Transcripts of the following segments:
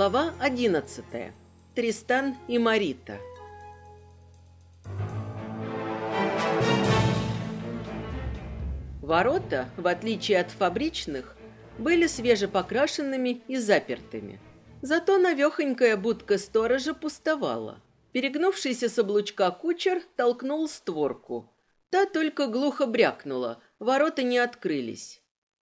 Глава 11. Тристан и Марита. Ворота, в отличие от фабричных, были свежепокрашенными и запертыми. Зато навехонькая будка сторожа пустовала. Перегнувшийся с облучка кучер толкнул створку. Та только глухо брякнула, ворота не открылись.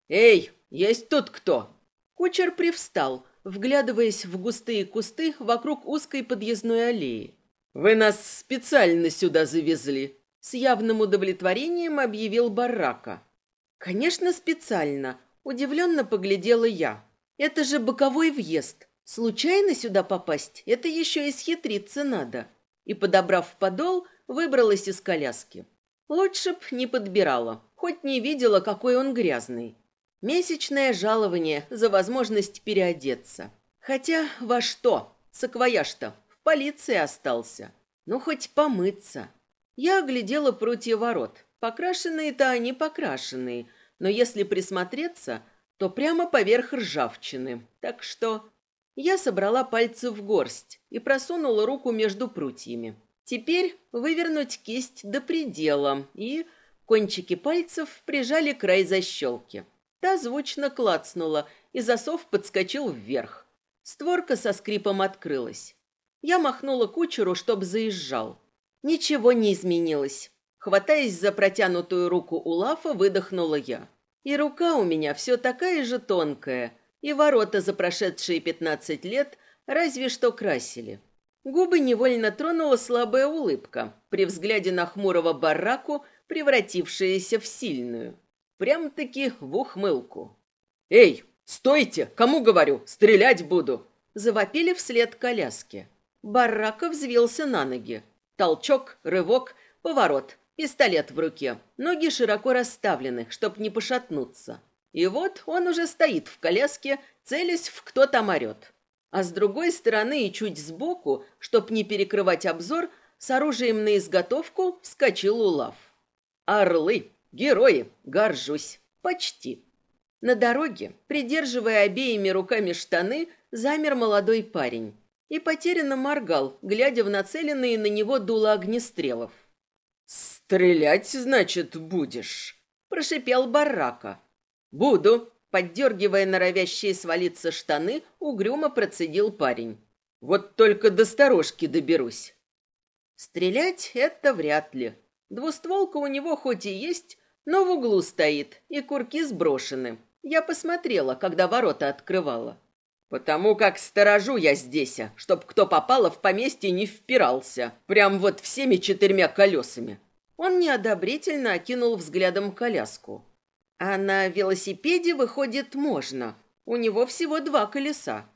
«Эй, есть тут кто?» Кучер привстал, вглядываясь в густые кусты вокруг узкой подъездной аллеи. «Вы нас специально сюда завезли», — с явным удовлетворением объявил Барака. «Конечно, специально», — удивленно поглядела я. «Это же боковой въезд. Случайно сюда попасть, это еще и схитриться надо». И, подобрав подол, выбралась из коляски. Лучше б не подбирала, хоть не видела, какой он грязный. Месячное жалование за возможность переодеться. Хотя во что? Саквояж-то в полиции остался. Ну, хоть помыться. Я оглядела прутья ворот. Покрашенные-то они покрашенные, но если присмотреться, то прямо поверх ржавчины. Так что я собрала пальцы в горсть и просунула руку между прутьями. Теперь вывернуть кисть до предела и кончики пальцев прижали край защелки. Та Созвучно клацнуло, и засов подскочил вверх. Створка со скрипом открылась. Я махнула кучеру, чтоб заезжал. Ничего не изменилось. Хватаясь за протянутую руку у Лафа, выдохнула я. И рука у меня все такая же тонкая, и ворота за прошедшие пятнадцать лет разве что красили. Губы невольно тронула слабая улыбка при взгляде на хмурого бараку, превратившаяся в сильную. Прям-таки в ухмылку. «Эй, стойте! Кому говорю? Стрелять буду!» Завопили вслед коляски. Барака взвился на ноги. Толчок, рывок, поворот, пистолет в руке. Ноги широко расставлены, чтоб не пошатнуться. И вот он уже стоит в коляске, целясь в кто там орет. А с другой стороны и чуть сбоку, чтоб не перекрывать обзор, с оружием на изготовку вскочил Улав. «Орлы!» Герои, горжусь, почти. На дороге, придерживая обеими руками штаны, замер молодой парень и потерянно моргал, глядя в нацеленные на него дула огнестрелов. «Стрелять, значит, будешь?» – прошипел барака. «Буду», – поддергивая норовящие свалиться штаны, угрюмо процедил парень. «Вот только до сторожки доберусь». Стрелять это вряд ли. Двустволка у него хоть и есть, но в углу стоит, и курки сброшены. Я посмотрела, когда ворота открывала. «Потому как сторожу я здесь, чтоб кто попало в поместье не впирался, прям вот всеми четырьмя колесами». Он неодобрительно окинул взглядом коляску. «А на велосипеде, выходит, можно. У него всего два колеса».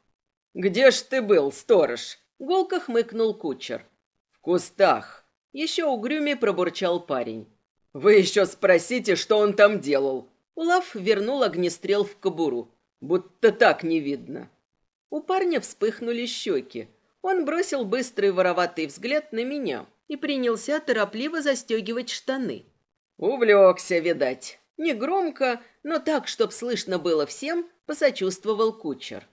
«Где ж ты был, сторож?» — голко хмыкнул кучер. «В кустах». Еще угрюме пробурчал парень. Вы еще спросите, что он там делал. Улав вернул огнестрел в кобуру. Будто так не видно. У парня вспыхнули щеки. Он бросил быстрый вороватый взгляд на меня и принялся торопливо застегивать штаны. Увлекся, видать. Негромко, но так, чтоб слышно было всем, посочувствовал кучер.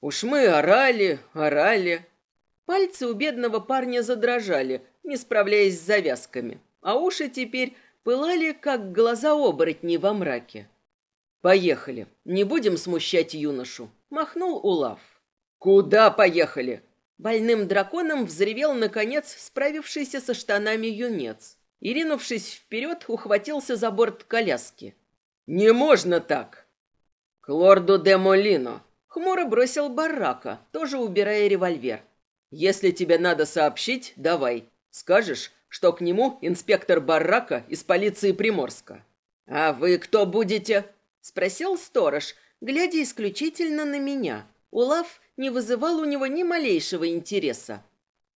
Уж мы орали, орали. Пальцы у бедного парня задрожали, не справляясь с завязками, а уши теперь пылали, как глаза оборотни во мраке. «Поехали. Не будем смущать юношу», — махнул Улав. «Куда поехали?» Больным драконом взревел, наконец, справившийся со штанами юнец. И, ринувшись вперед, ухватился за борт коляски. «Не можно так!» «К лорду де Молино!» Хмуро бросил барака, тоже убирая револьвер. «Если тебе надо сообщить, давай. Скажешь, что к нему инспектор Баррака из полиции Приморска. «А вы кто будете?» – спросил сторож, глядя исключительно на меня. Улав не вызывал у него ни малейшего интереса.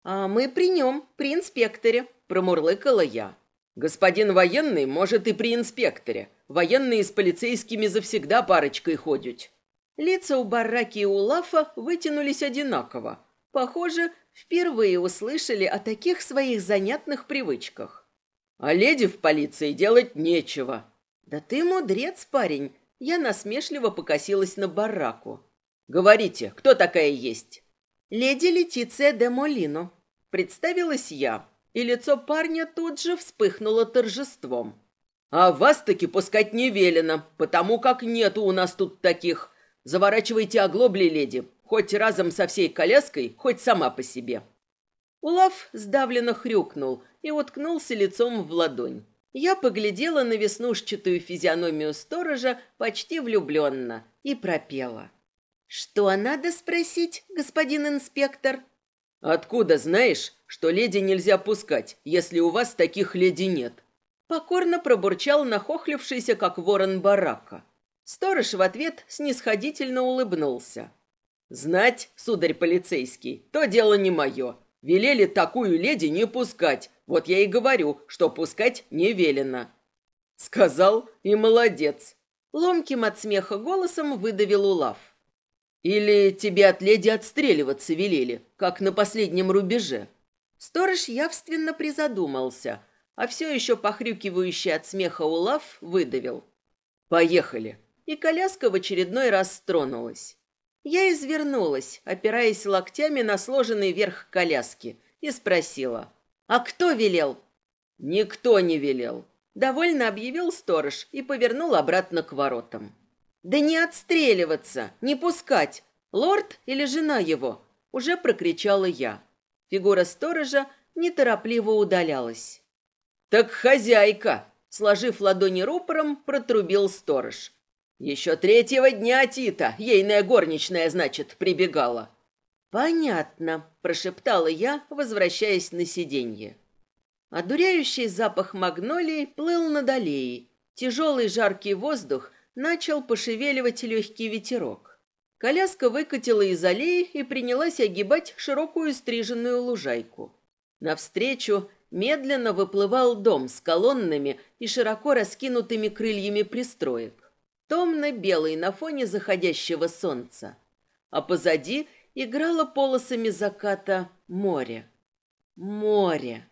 «А мы при нем, при инспекторе», – промурлыкала я. «Господин военный, может, и при инспекторе. Военные с полицейскими завсегда парочкой ходят». Лица у Бараки и Улафа вытянулись одинаково. Похоже, впервые услышали о таких своих занятных привычках. А леди в полиции делать нечего. Да ты мудрец, парень. Я насмешливо покосилась на бараку. Говорите, кто такая есть? Леди Летиция де Молино. Представилась я, и лицо парня тут же вспыхнуло торжеством. А вас таки пускать не велено, потому как нету у нас тут таких. Заворачивайте оглобли, леди, хоть разом со всей коляской, хоть сама по себе. Улав сдавленно хрюкнул и уткнулся лицом в ладонь. Я поглядела на веснушчатую физиономию сторожа почти влюбленно и пропела. «Что надо спросить, господин инспектор?» «Откуда знаешь, что леди нельзя пускать, если у вас таких леди нет?» Покорно пробурчал нахохлившийся, как ворон барака. Сторож в ответ снисходительно улыбнулся. «Знать, сударь полицейский, то дело не мое. Велели такую леди не пускать. Вот я и говорю, что пускать не велено». Сказал и молодец. Ломким от смеха голосом выдавил Улав. «Или тебе от леди отстреливаться велели, как на последнем рубеже?» Сторож явственно призадумался, а все еще похрюкивающий от смеха Улав выдавил. «Поехали!» И коляска в очередной раз тронулась. Я извернулась, опираясь локтями на сложенный верх коляски, и спросила. «А кто велел?» «Никто не велел», — довольно объявил сторож и повернул обратно к воротам. «Да не отстреливаться, не пускать! Лорд или жена его?» — уже прокричала я. Фигура сторожа неторопливо удалялась. «Так хозяйка!» — сложив ладони рупором, протрубил сторож — еще третьего дня Тита ейная горничная, значит, прибегала. «Понятно», – прошептала я, возвращаясь на сиденье. Одуряющий запах магнолии плыл над аллеей. Тяжелый жаркий воздух начал пошевеливать легкий ветерок. Коляска выкатила из аллеи и принялась огибать широкую стриженную лужайку. Навстречу медленно выплывал дом с колоннами и широко раскинутыми крыльями пристроек томно-белый на фоне заходящего солнца, а позади играло полосами заката море. Море.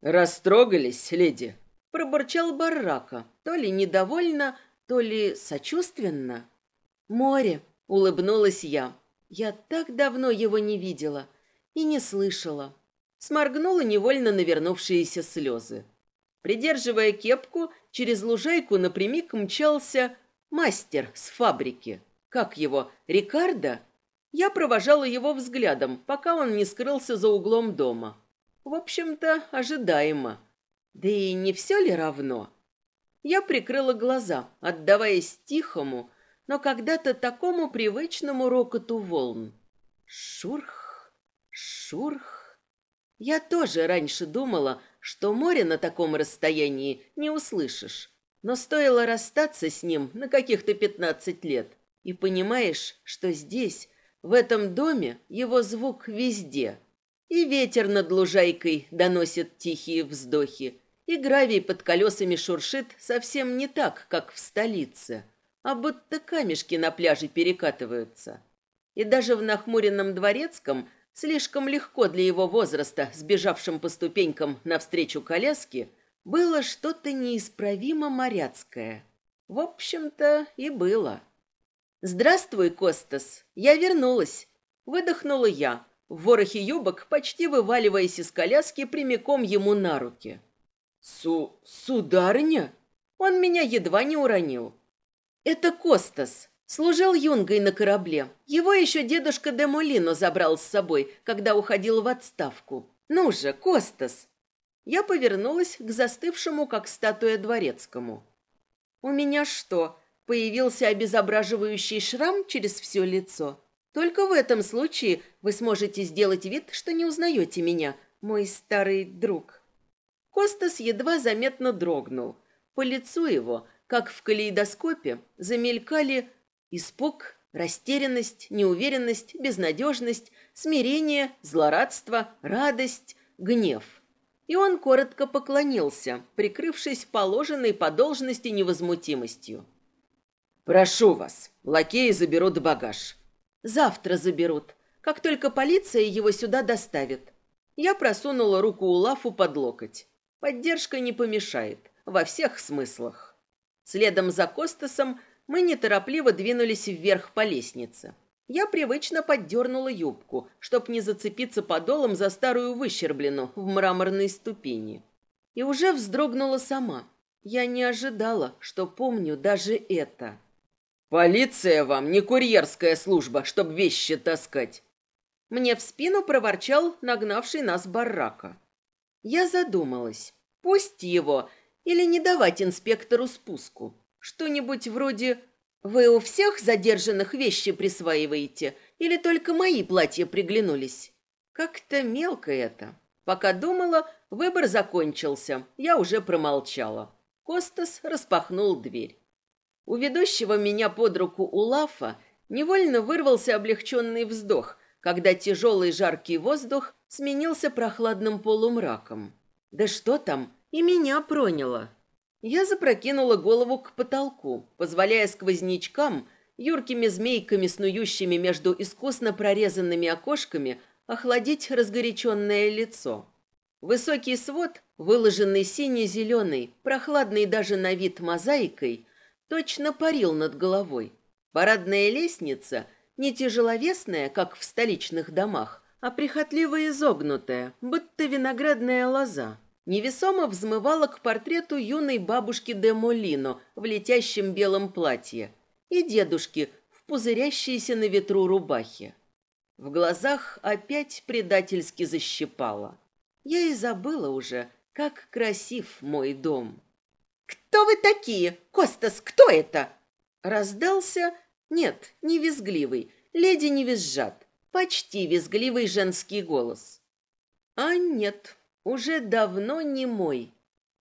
«Растрогались, леди?» – пробурчал Баррака, то ли недовольно, то ли сочувственно. «Море!» – улыбнулась я. Я так давно его не видела и не слышала. Сморгнула невольно навернувшиеся слезы. Придерживая кепку, через лужайку напрямик мчался Мастер с фабрики. Как его, Рикардо? Я провожала его взглядом, пока он не скрылся за углом дома. В общем-то, ожидаемо. Да и не все ли равно? Я прикрыла глаза, отдаваясь тихому, но когда-то такому привычному рокоту волн. Шурх, шурх. Я тоже раньше думала, что море на таком расстоянии не услышишь. Но стоило расстаться с ним на каких-то пятнадцать лет, и понимаешь, что здесь, в этом доме, его звук везде. И ветер над лужайкой доносит тихие вздохи, и гравий под колесами шуршит совсем не так, как в столице, а будто камешки на пляже перекатываются. И даже в нахмуренном дворецком слишком легко для его возраста, сбежавшим по ступенькам навстречу коляске, было что-то неисправимо моряцкое. В общем-то, и было. «Здравствуй, Костас! Я вернулась!» Выдохнула я, в ворохе юбок, почти вываливаясь из коляски прямиком ему на руки. «Су... сударыня?» Он меня едва не уронил. «Это Костас. Служил юнгой на корабле. Его еще дедушка Демолино забрал с собой, когда уходил в отставку. Ну же, Костас, я повернулась к застывшему, как статуя, дворецкому. «У меня что, появился обезображивающий шрам через все лицо? Только в этом случае вы сможете сделать вид, что не узнаете меня, мой старый друг». Костас едва заметно дрогнул. По лицу его, как в калейдоскопе, замелькали испуг, растерянность, неуверенность, безнадежность, смирение, злорадство, радость, гнев – и он коротко поклонился, прикрывшись положенной по должности невозмутимостью. «Прошу вас, лакеи заберут багаж». «Завтра заберут, как только полиция его сюда доставит». Я просунула руку у Лафу под локоть. Поддержка не помешает, во всех смыслах. Следом за Костасом мы неторопливо двинулись вверх по лестнице. Я привычно поддернула юбку, чтоб не зацепиться подолом за старую выщерблену в мраморной ступени. И уже вздрогнула сама. Я не ожидала, что помню даже это. «Полиция вам, не курьерская служба, чтоб вещи таскать!» Мне в спину проворчал нагнавший нас барака. Я задумалась. Пусть его, или не давать инспектору спуску. Что-нибудь вроде вы у всех задержанных вещи присваиваете? Или только мои платья приглянулись? Как-то мелко это. Пока думала, выбор закончился. Я уже промолчала. Костас распахнул дверь. У ведущего меня под руку Улафа невольно вырвался облегченный вздох, когда тяжелый жаркий воздух сменился прохладным полумраком. Да что там, и меня проняло. Я запрокинула голову к потолку, позволяя сквознячкам, юркими змейками, снующими между искусно прорезанными окошками, охладить разгоряченное лицо. Высокий свод, выложенный сине-зеленой, прохладный даже на вид мозаикой, точно парил над головой. Парадная лестница, не тяжеловесная, как в столичных домах, а прихотливо изогнутая, будто виноградная лоза, невесомо взмывала к портрету юной бабушки де Молино в летящем белом платье и дедушки в пузырящейся на ветру рубахе. В глазах опять предательски защипала. Я и забыла уже, как красив мой дом. «Кто вы такие? Костас, кто это?» Раздался, нет, не визгливый, леди не визжат, почти визгливый женский голос. А нет, уже давно не мой.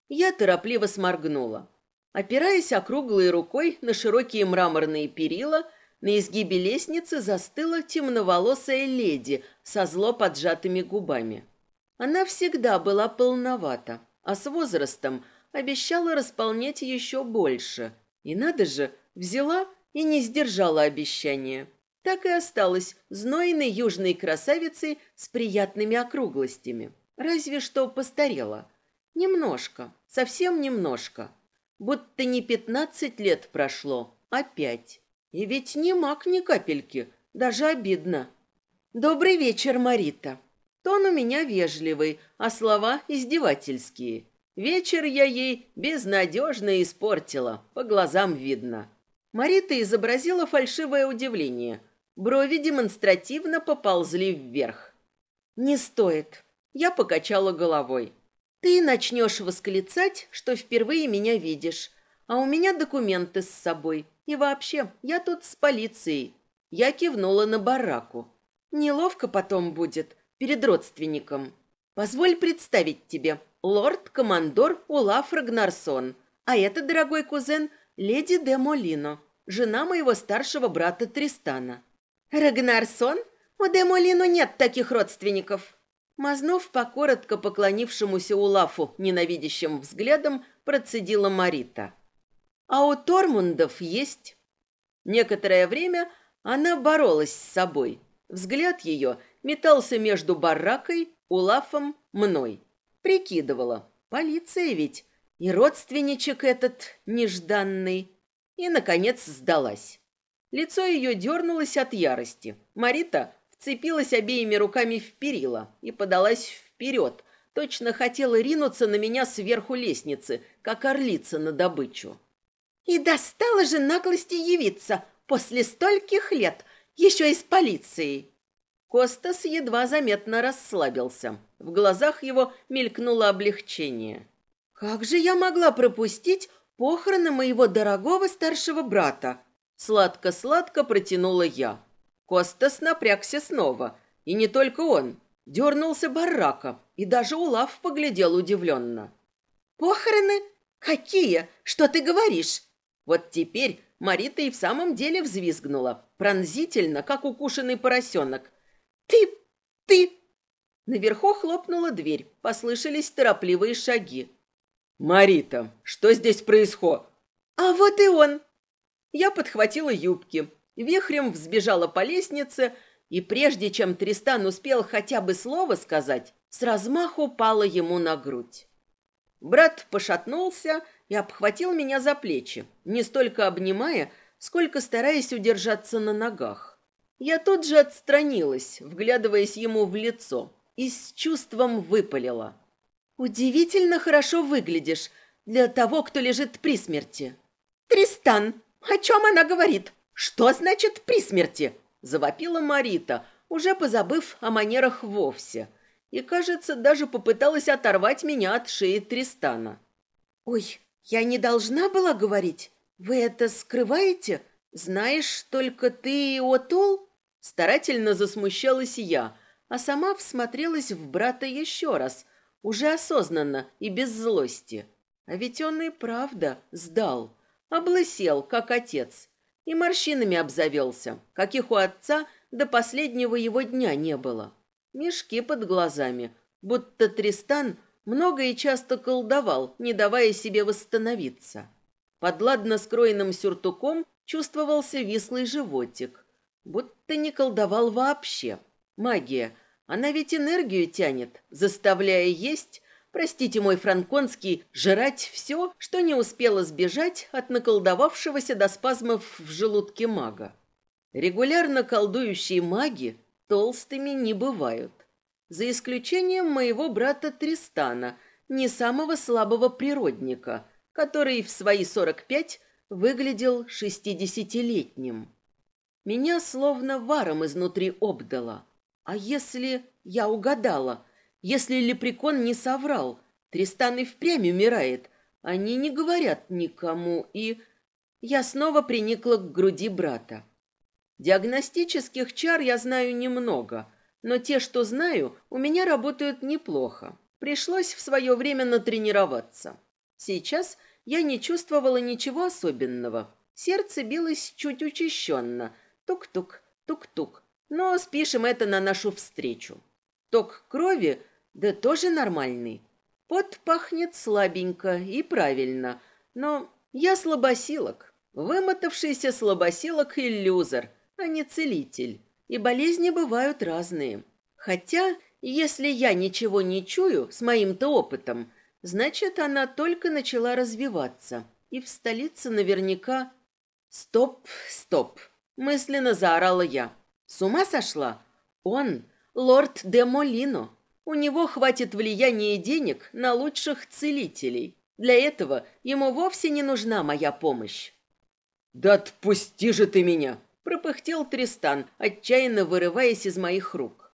Я торопливо сморгнула. Опираясь округлой рукой на широкие мраморные перила, на изгибе лестницы застыла темноволосая леди со зло поджатыми губами. Она всегда была полновата, а с возрастом обещала располнять еще больше. И надо же, взяла и не сдержала обещания. Так и осталась знойной южной красавицей с приятными округлостями разве что постарела. Немножко, совсем немножко. Будто не пятнадцать лет прошло, а пять. И ведь не маг ни капельки, даже обидно. «Добрый вечер, Марита!» Тон у меня вежливый, а слова издевательские. Вечер я ей безнадежно испортила, по глазам видно. Марита изобразила фальшивое удивление. Брови демонстративно поползли вверх. «Не стоит. Я покачала головой. «Ты начнешь восклицать, что впервые меня видишь, а у меня документы с собой. И вообще, я тут с полицией». Я кивнула на бараку. «Неловко потом будет, перед родственником. Позволь представить тебе, лорд-командор Улаф Рагнарсон, а это, дорогой кузен, леди де Молино, жена моего старшего брата Тристана». «Рагнарсон? У де Молино нет таких родственников». Мазнув по коротко поклонившемуся Улафу ненавидящим взглядом, процедила Марита. «А у Тормундов есть?» Некоторое время она боролась с собой. Взгляд ее метался между баракой, Улафом, мной. Прикидывала. Полиция ведь. И родственничек этот нежданный. И, наконец, сдалась. Лицо ее дернулось от ярости. Марита вцепилась обеими руками в перила и подалась вперед. Точно хотела ринуться на меня сверху лестницы, как орлица на добычу. И достала же наглости явиться после стольких лет, еще и с полицией. Костас едва заметно расслабился. В глазах его мелькнуло облегчение. «Как же я могла пропустить похороны моего дорогого старшего брата?» Сладко-сладко протянула я. Костас напрягся снова, и не только он. Дернулся барака и даже Улав поглядел удивленно. «Похороны? Какие? Что ты говоришь?» Вот теперь Марита и в самом деле взвизгнула, пронзительно, как укушенный поросенок. «Ты! Ты!» Наверху хлопнула дверь, послышались торопливые шаги. «Марита, что здесь происходит?» «А вот и он!» Я подхватила юбки, Вихрем взбежала по лестнице, и прежде чем Тристан успел хотя бы слово сказать, с размаху пала ему на грудь. Брат пошатнулся и обхватил меня за плечи, не столько обнимая, сколько стараясь удержаться на ногах. Я тут же отстранилась, вглядываясь ему в лицо, и с чувством выпалила. «Удивительно хорошо выглядишь для того, кто лежит при смерти». «Тристан, о чем она говорит?» «Что значит при смерти?» – завопила Марита, уже позабыв о манерах вовсе. И, кажется, даже попыталась оторвать меня от шеи Тристана. «Ой, я не должна была говорить. Вы это скрываете? Знаешь, только ты и Отул?» Старательно засмущалась я, а сама всмотрелась в брата еще раз, уже осознанно и без злости. А ведь он и правда сдал, облысел, как отец, и морщинами обзавелся, каких у отца до последнего его дня не было. Мешки под глазами, будто Тристан много и часто колдовал, не давая себе восстановиться. Под ладно скроенным сюртуком чувствовался вислый животик, будто не колдовал вообще. Магия, она ведь энергию тянет, заставляя есть Простите мой франконский, жрать все, что не успело сбежать от наколдовавшегося до спазмов в желудке мага. Регулярно колдующие маги толстыми не бывают. За исключением моего брата Тристана, не самого слабого природника, который в свои 45 выглядел шестидесятилетним. Меня словно варом изнутри обдало. А если я угадала – если лепрекон не соврал, Тристан и впрямь умирает. Они не говорят никому, и... Я снова приникла к груди брата. Диагностических чар я знаю немного, но те, что знаю, у меня работают неплохо. Пришлось в свое время натренироваться. Сейчас я не чувствовала ничего особенного. Сердце билось чуть учащенно. Тук-тук, тук-тук. Но спишем это на нашу встречу. Ток крови да тоже нормальный. Пот пахнет слабенько и правильно, но я слабосилок. Вымотавшийся слабосилок – иллюзор, а не целитель. И болезни бывают разные. Хотя, если я ничего не чую с моим-то опытом, значит, она только начала развиваться. И в столице наверняка... Стоп, стоп, мысленно заорала я. С ума сошла? Он, лорд де Молино, у него хватит влияния и денег на лучших целителей. Для этого ему вовсе не нужна моя помощь». «Да отпусти же ты меня!» – пропыхтел Тристан, отчаянно вырываясь из моих рук.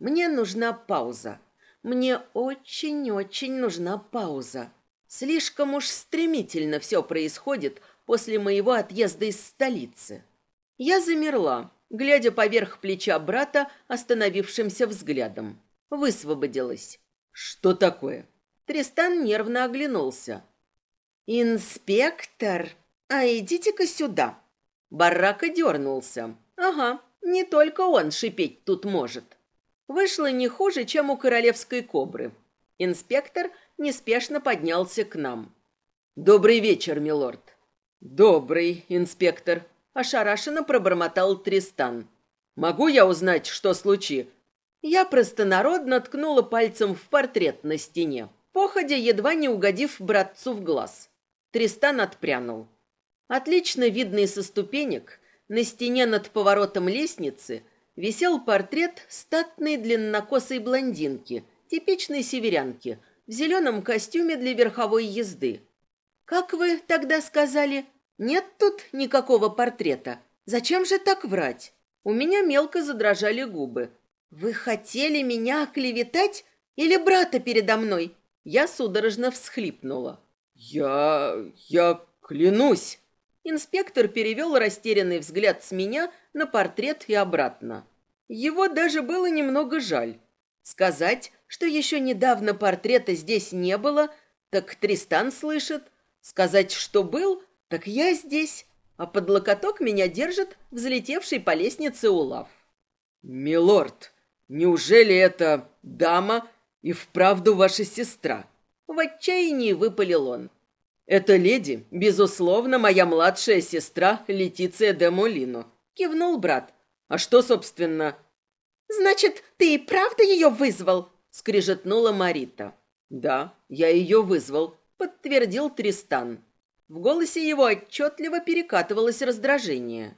«Мне нужна пауза. Мне очень-очень нужна пауза. Слишком уж стремительно все происходит после моего отъезда из столицы». Я замерла, глядя поверх плеча брата остановившимся взглядом высвободилась. «Что такое?» Тристан нервно оглянулся. «Инспектор, а идите-ка сюда!» Барака дернулся. «Ага, не только он шипеть тут может». Вышло не хуже, чем у королевской кобры. Инспектор неспешно поднялся к нам. «Добрый вечер, милорд». «Добрый, инспектор», – ошарашенно пробормотал Тристан. «Могу я узнать, что случи? Я простонародно ткнула пальцем в портрет на стене, походя едва не угодив братцу в глаз. Тристан отпрянул. Отлично видный со ступенек, на стене над поворотом лестницы висел портрет статной длиннокосой блондинки, типичной северянки, в зеленом костюме для верховой езды. «Как вы тогда сказали? Нет тут никакого портрета. Зачем же так врать?» У меня мелко задрожали губы, вы хотели меня клеветать или брата передо мной? Я судорожно всхлипнула. Я... я клянусь. Инспектор перевел растерянный взгляд с меня на портрет и обратно. Его даже было немного жаль. Сказать, что еще недавно портрета здесь не было, так Тристан слышит. Сказать, что был, так я здесь. А под локоток меня держит взлетевший по лестнице улав. «Милорд!» Неужели эта дама и вправду ваша сестра?» В отчаянии выпалил он. «Эта леди, безусловно, моя младшая сестра Летиция де Молино», — кивнул брат. «А что, собственно?» «Значит, ты и правда ее вызвал?» — скрижетнула Марита. «Да, я ее вызвал», — подтвердил Тристан. В голосе его отчетливо перекатывалось раздражение.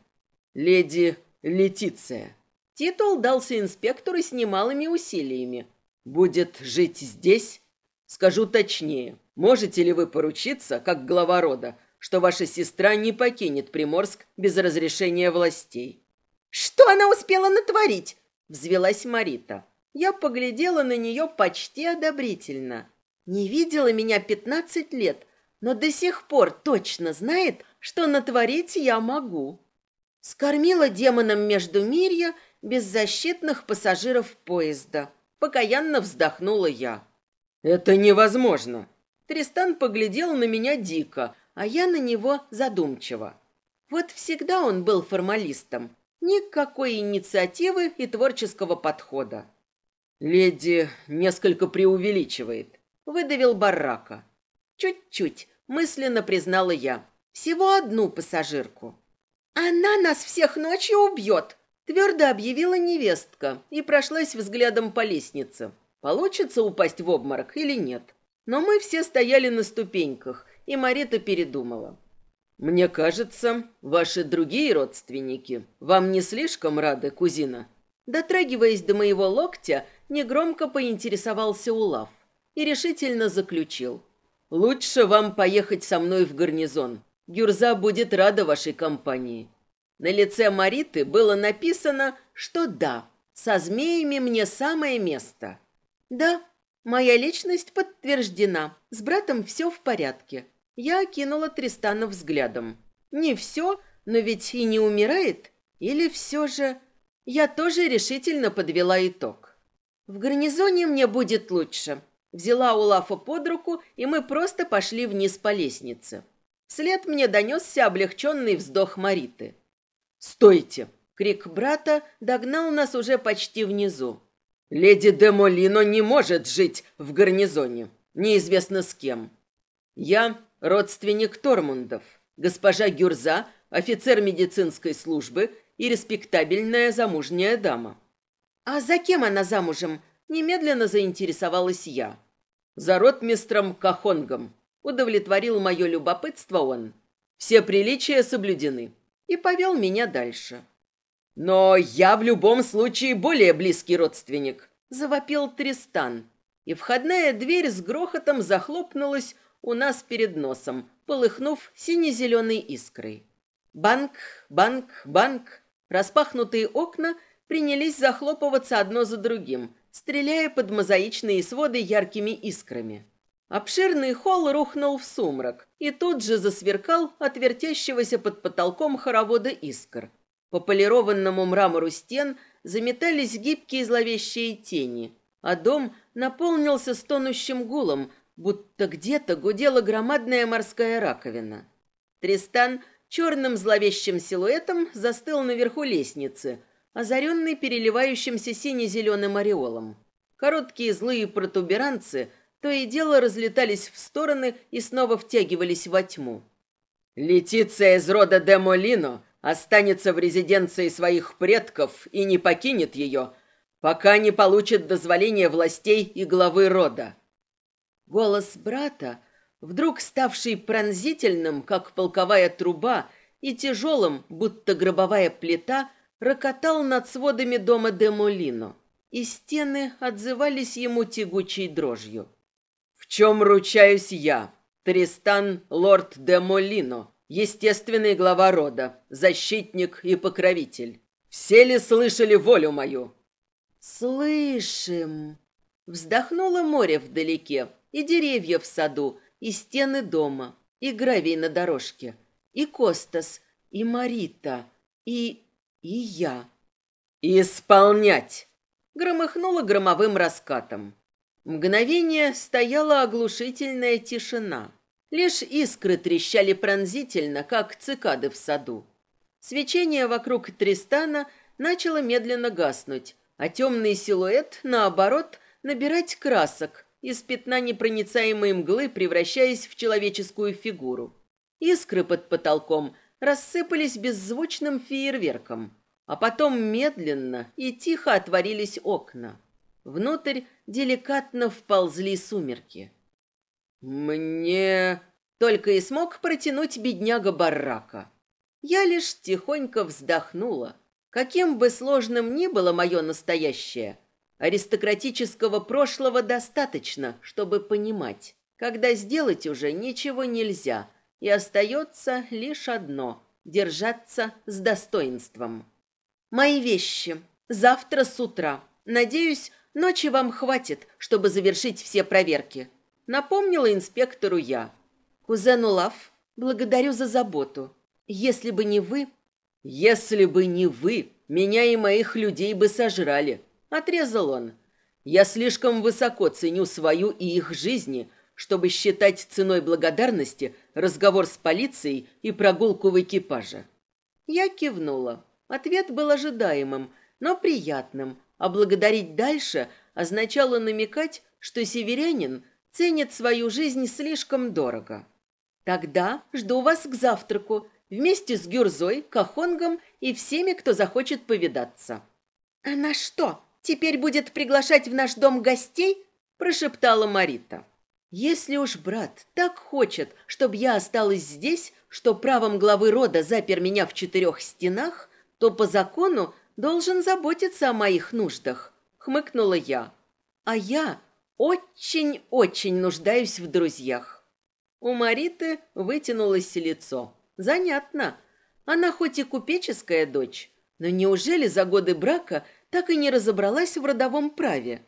«Леди Летиция». Титул дался инспектору с немалыми усилиями. «Будет жить здесь?» «Скажу точнее. Можете ли вы поручиться, как глава рода, что ваша сестра не покинет Приморск без разрешения властей?» «Что она успела натворить?» — взвелась Марита. Я поглядела на нее почти одобрительно. Не видела меня пятнадцать лет, но до сих пор точно знает, что натворить я могу. Скормила демоном между беззащитных пассажиров поезда. Покаянно вздохнула я. «Это невозможно!» Тристан поглядел на меня дико, а я на него задумчиво. Вот всегда он был формалистом. Никакой инициативы и творческого подхода. «Леди несколько преувеличивает», — выдавил барака. «Чуть-чуть», — мысленно признала я. «Всего одну пассажирку». «Она нас всех ночью убьет!» Твердо объявила невестка и прошлась взглядом по лестнице. Получится упасть в обморок или нет? Но мы все стояли на ступеньках, и Марита передумала. «Мне кажется, ваши другие родственники вам не слишком рады, кузина?» Дотрагиваясь до моего локтя, негромко поинтересовался Улав и решительно заключил. «Лучше вам поехать со мной в гарнизон. Гюрза будет рада вашей компании. На лице Мариты было написано, что да, со змеями мне самое место. Да, моя личность подтверждена, с братом все в порядке. Я окинула Тристана взглядом. Не все, но ведь и не умирает. Или все же... Я тоже решительно подвела итог. В гарнизоне мне будет лучше. Взяла Улафа под руку, и мы просто пошли вниз по лестнице. Вслед мне донесся облегченный вздох Мариты. «Стойте!» Крик брата догнал нас уже почти внизу. «Леди де Молино не может жить в гарнизоне, неизвестно с кем. Я родственник Тормундов, госпожа Гюрза, офицер медицинской службы и респектабельная замужняя дама». «А за кем она замужем?» – немедленно заинтересовалась я. «За ротмистром Кахонгом», – удовлетворил мое любопытство он. «Все приличия соблюдены» и повел меня дальше. «Но я в любом случае более близкий родственник», – завопил Тристан. И входная дверь с грохотом захлопнулась у нас перед носом, полыхнув сине-зеленой искрой. Банк, банк, банк. Распахнутые окна принялись захлопываться одно за другим, стреляя под мозаичные своды яркими искрами. Обширный холл рухнул в сумрак и тут же засверкал от вертящегося под потолком хоровода искр. По полированному мрамору стен заметались гибкие зловещие тени, а дом наполнился стонущим гулом, будто где-то гудела громадная морская раковина. Тристан черным зловещим силуэтом застыл наверху лестницы, озаренный переливающимся сине-зеленым ореолом. Короткие злые протуберанцы – то и дело разлетались в стороны и снова втягивались во тьму. «Летиция из рода де Молино останется в резиденции своих предков и не покинет ее, пока не получит дозволения властей и главы рода». Голос брата, вдруг ставший пронзительным, как полковая труба, и тяжелым, будто гробовая плита, рокотал над сводами дома де Молино, и стены отзывались ему тягучей дрожью чем ручаюсь я, Тристан Лорд де Молино, естественный глава рода, защитник и покровитель. Все ли слышали волю мою?» «Слышим!» Вздохнуло море вдалеке, и деревья в саду, и стены дома, и гравий на дорожке, и Костас, и Марита, и... и я. «Исполнять!» Громыхнуло громовым раскатом. Мгновение стояла оглушительная тишина. Лишь искры трещали пронзительно, как цикады в саду. Свечение вокруг Тристана начало медленно гаснуть, а темный силуэт, наоборот, набирать красок, из пятна непроницаемой мглы превращаясь в человеческую фигуру. Искры под потолком рассыпались беззвучным фейерверком, а потом медленно и тихо отворились окна. Внутрь деликатно вползли сумерки. «Мне...» — только и смог протянуть бедняга барака. Я лишь тихонько вздохнула. Каким бы сложным ни было мое настоящее, аристократического прошлого достаточно, чтобы понимать, когда сделать уже ничего нельзя, и остается лишь одно — держаться с достоинством. «Мои вещи. Завтра с утра», Надеюсь, ночи вам хватит, чтобы завершить все проверки. Напомнила инспектору я. Кузен Улав, благодарю за заботу. Если бы не вы... Если бы не вы, меня и моих людей бы сожрали. Отрезал он. Я слишком высоко ценю свою и их жизни, чтобы считать ценой благодарности разговор с полицией и прогулку в экипаже. Я кивнула. Ответ был ожидаемым, но приятным, а благодарить дальше означало намекать, что северянин ценит свою жизнь слишком дорого. Тогда жду вас к завтраку вместе с Гюрзой, Кахонгом и всеми, кто захочет повидаться. А на что, теперь будет приглашать в наш дом гостей? прошептала Марита. Если уж брат так хочет, чтобы я осталась здесь, что правом главы рода запер меня в четырех стенах, то по закону должен заботиться о моих нуждах», — хмыкнула я. «А я очень-очень нуждаюсь в друзьях». У Мариты вытянулось лицо. «Занятно. Она хоть и купеческая дочь, но неужели за годы брака так и не разобралась в родовом праве?»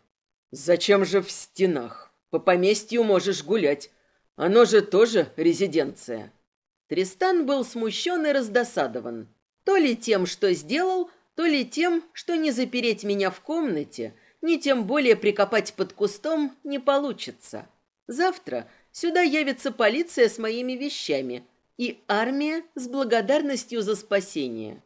«Зачем же в стенах? По поместью можешь гулять. Оно же тоже резиденция». Тристан был смущен и раздосадован. То ли тем, что сделал, то ли тем, что не запереть меня в комнате, ни тем более прикопать под кустом не получится. Завтра сюда явится полиция с моими вещами и армия с благодарностью за спасение.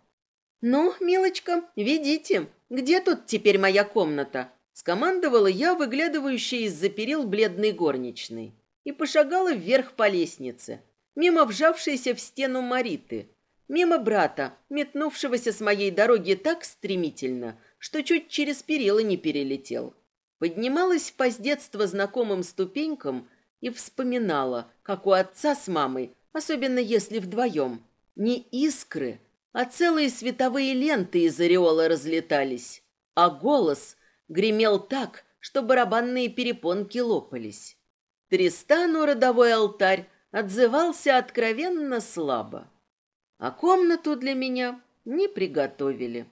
«Ну, милочка, ведите. Где тут теперь моя комната?» Скомандовала я, выглядывающая из-за перил бледной горничной, и пошагала вверх по лестнице, мимо вжавшейся в стену Мариты – мимо брата, метнувшегося с моей дороги так стремительно, что чуть через перила не перелетел. Поднималась по с детства знакомым ступенькам и вспоминала, как у отца с мамой, особенно если вдвоем, не искры, а целые световые ленты из ореола разлетались, а голос гремел так, что барабанные перепонки лопались. Тристану родовой алтарь отзывался откровенно слабо а комнату для меня не приготовили.